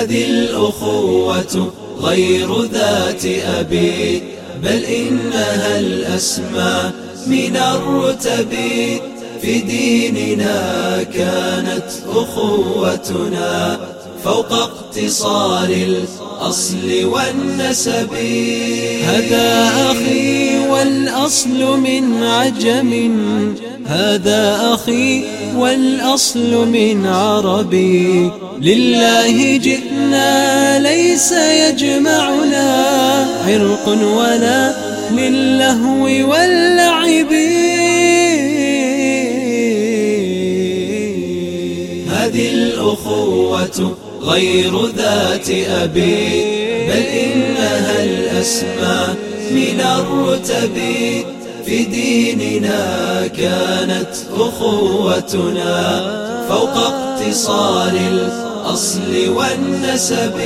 هذه الأخوة غير ذات أبي بل إنها الأسمى من الرتب. في ديننا كانت أخوتنا فوق اقتصار الأصل والنسب. هذا أخي والأصل من عجم. هذا أخي والأصل من عربي لله جئنا ليس يجمعنا عرق ولا للهو واللعب. هذه الأخوة غير ذات أبي بل إنها الأسمى من الرتب. في ديننا كانت أخوتنا فوق اقتصار الأصل والنسب.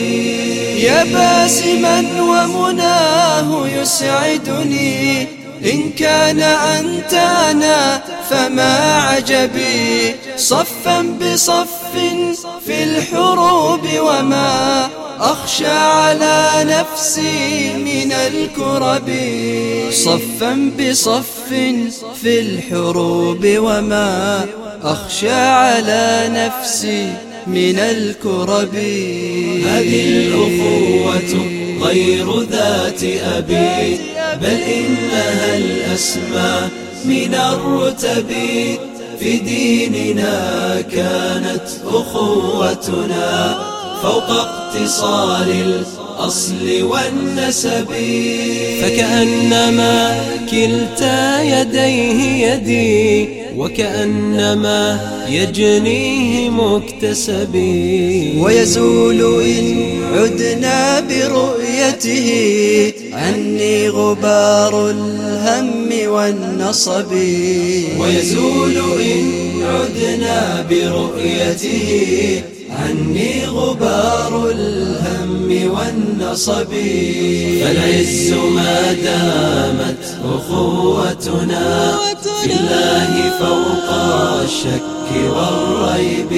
يا باسما ومناه يسعدني إن كان أنت أنا فما عجبي صفا بصف في الحروب وما أخشى على نفسي من الكرب. صفا بصف في الحروب وما أخشى على نفسي من الكرب. هذه الأخوة غير ذات أبي بل إنها الأسمى من الرتب. في ديننا كانت أخوتنا فوق اقتصار الأصل والنسب. فكأنما كلتا يديه يدي وكأنما يجنيه مكتسبي. ويزول إن عدنا برؤيته عني غبار الهم والنصب. ويزول إن عدنا برؤيته. عني غبار الهم والنصب. فالعز ما دامت أخوتنا. في الله فوق الشك والريب.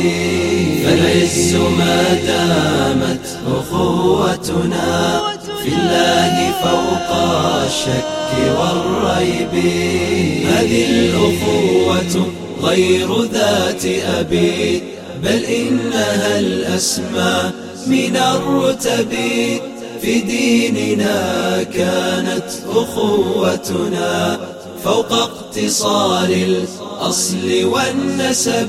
فالعز ما دامت أخوتنا. في الله فوق الشك والريب. هذه الأخوة غير ذات أبي بل إنها الأسمى من الرتب. في ديننا كانت أخوتنا فوق اقتصار الأصل والنسب.